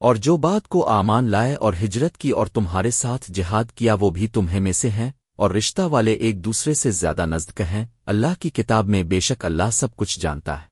اور جو بات کو آمان لائے اور ہجرت کی اور تمہارے ساتھ جہاد کیا وہ بھی تمہیں میں سے ہیں، اور رشتہ والے ایک دوسرے سے زیادہ نزدک ہیں اللہ کی کتاب میں بے شک اللہ سب کچھ جانتا ہے۔